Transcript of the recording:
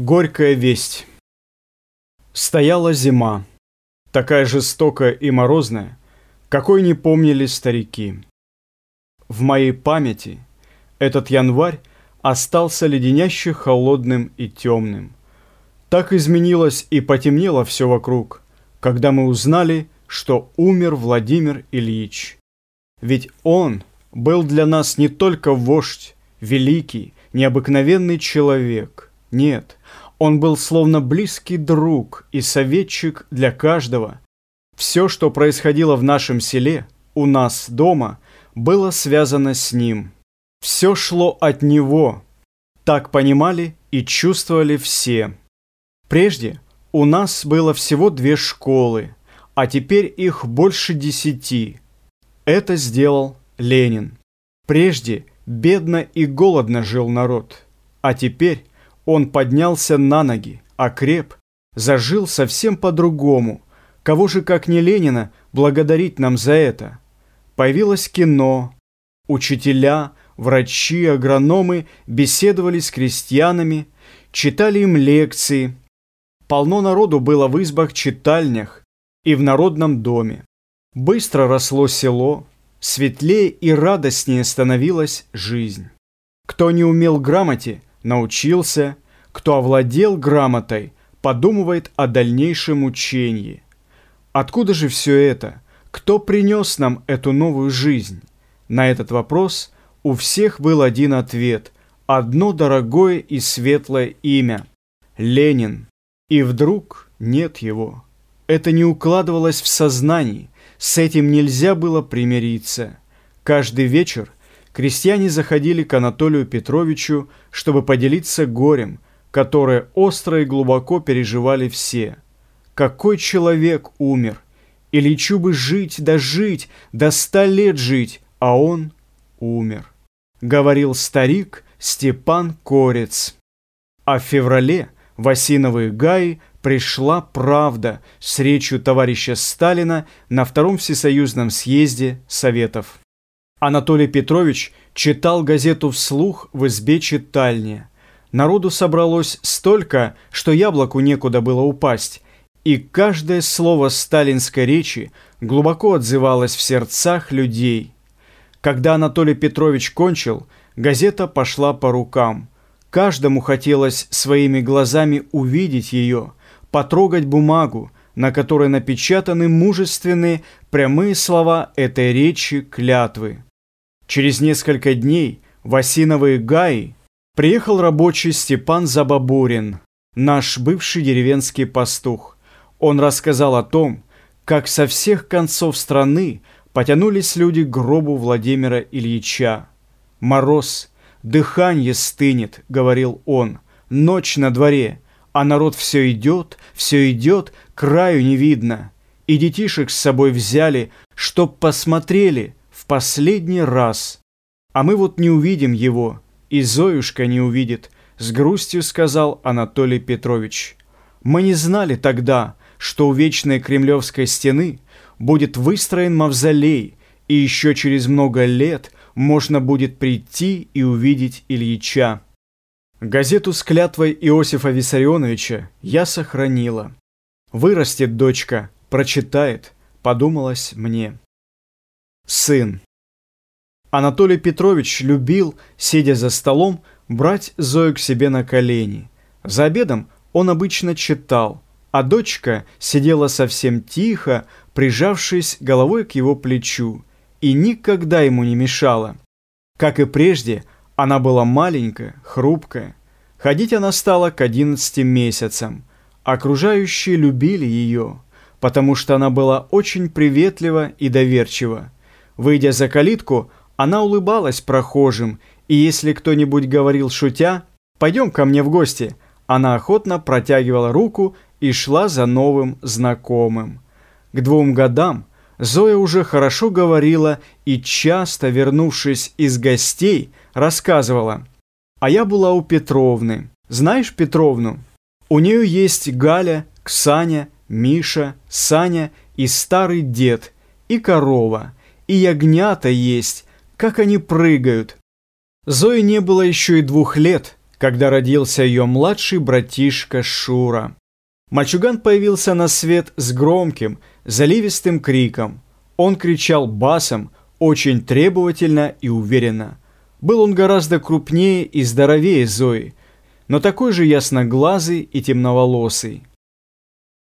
Горькая весть. Стояла зима, такая жестокая и морозная, какой не помнили старики. В моей памяти этот январь остался леденяще холодным и темным. Так изменилось и потемнело все вокруг, когда мы узнали, что умер Владимир Ильич. Ведь он был для нас не только вождь, великий, необыкновенный человек – нет, он был словно близкий друг и советчик для каждого. Все, что происходило в нашем селе, у нас дома, было связано с ним. Все шло от него. Так понимали и чувствовали все. Прежде у нас было всего две школы, а теперь их больше десяти. Это сделал Ленин. Прежде бедно и голодно жил народ, а теперь он поднялся на ноги, окреп, зажил совсем по-другому. Кого же, как не Ленина, благодарить нам за это? Появилось кино, учителя, врачи, агрономы беседовали с крестьянами, читали им лекции. Полно народу было в избах-читальнях и в народном доме. Быстро росло село, светлее и радостнее становилась жизнь. Кто не умел грамоте, научился, кто овладел грамотой, подумывает о дальнейшем учении. Откуда же все это? Кто принес нам эту новую жизнь? На этот вопрос у всех был один ответ. Одно дорогое и светлое имя – Ленин. И вдруг нет его. Это не укладывалось в сознании, с этим нельзя было примириться. Каждый вечер крестьяне заходили к Анатолию Петровичу, чтобы поделиться горем, которое остро и глубоко переживали все. Какой человек умер? Ильичу бы жить, да жить, до ста лет жить, а он умер. Говорил старик Степан Корец. А в феврале в Осиновые Гаи пришла правда с речью товарища Сталина на Втором Всесоюзном съезде Советов. Анатолий Петрович читал газету вслух в избе читальни. Народу собралось столько, что яблоку некуда было упасть, и каждое слово сталинской речи глубоко отзывалось в сердцах людей. Когда Анатолий Петрович кончил, газета пошла по рукам. Каждому хотелось своими глазами увидеть ее, потрогать бумагу, на которой напечатаны мужественные прямые слова этой речи клятвы. Через несколько дней в Осиновые Гаи приехал рабочий Степан Забабурин, наш бывший деревенский пастух. Он рассказал о том, как со всех концов страны потянулись люди к гробу Владимира Ильича. «Мороз, дыхание стынет», — говорил он, — «ночь на дворе, а народ все идет, все идет, краю не видно. И детишек с собой взяли, чтоб посмотрели, последний раз. А мы вот не увидим его, и Зоюшка не увидит, с грустью сказал Анатолий Петрович. Мы не знали тогда, что у вечной кремлевской стены будет выстроен мавзолей, и еще через много лет можно будет прийти и увидеть Ильича. Газету с клятвой Иосифа Виссарионовича я сохранила. Вырастет дочка, прочитает, подумалось мне сын. Анатолий Петрович любил, сидя за столом, брать Зою к себе на колени. За обедом он обычно читал, а дочка сидела совсем тихо, прижавшись головой к его плечу, и никогда ему не мешала. Как и прежде, она была маленькая, хрупкая. Ходить она стала к одиннадцати месяцам. Окружающие любили ее, потому что она была очень приветлива и доверчива. Выйдя за калитку, она улыбалась прохожим, и если кто-нибудь говорил шутя «пойдем ко мне в гости», она охотно протягивала руку и шла за новым знакомым. К двум годам Зоя уже хорошо говорила и часто, вернувшись из гостей, рассказывала. «А я была у Петровны. Знаешь Петровну? У нее есть Галя, Ксаня, Миша, Саня и старый дед, и корова» и ягнята есть, как они прыгают. Зое не было еще и двух лет, когда родился ее младший братишка Шура. Мальчуган появился на свет с громким, заливистым криком. Он кричал басом, очень требовательно и уверенно. Был он гораздо крупнее и здоровее Зои, но такой же ясноглазый и темноволосый.